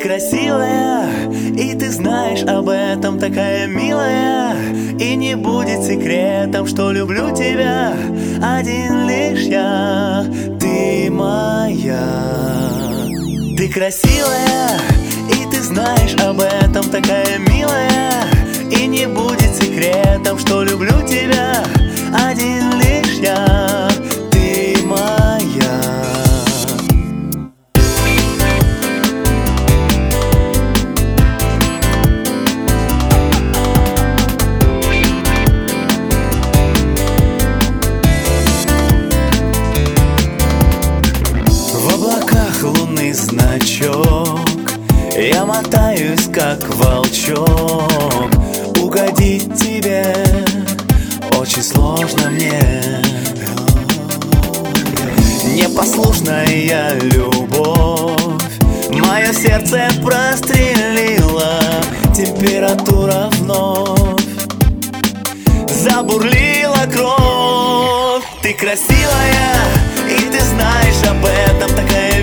красивая, и ты знаешь об этом такая милая. И не будет секретом, что люблю тебя. Один лишь я, ты моя. Ты красивая, и ты знаешь об этом значок. Я мотаюсь, как волчок. Угодить тебе очень сложно мне. Непослушная любовь. Мое сердце прострелила Температура вновь Забурлила кровь. Ты красивая, и ты знаешь об этом Такая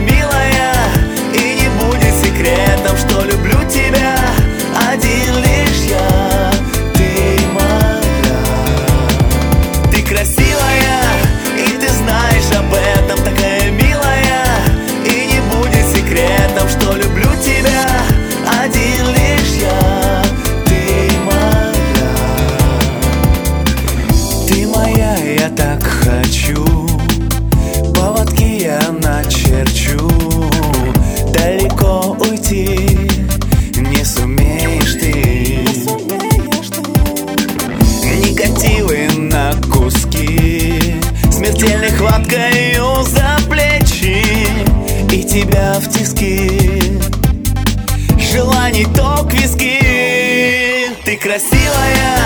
Смертельной хваткою за плечи И тебя в тиски. Желаний ток виски. Ты красивая,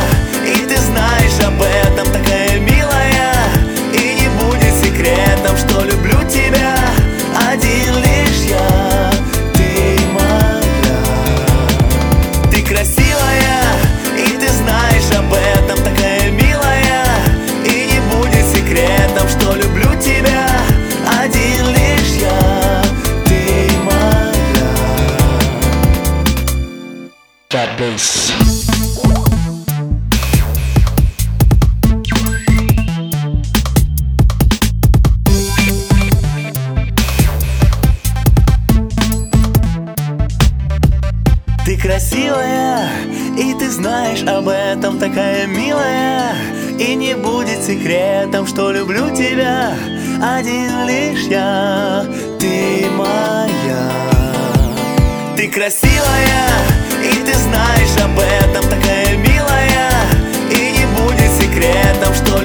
bass. Ты красивая, и ты знаешь об этом такая милая. И не будет секретом, что люблю тебя. Один лишь я, ты моя. Ты красивая, и ты знаешь об этом такая милая. И не будет секретом, что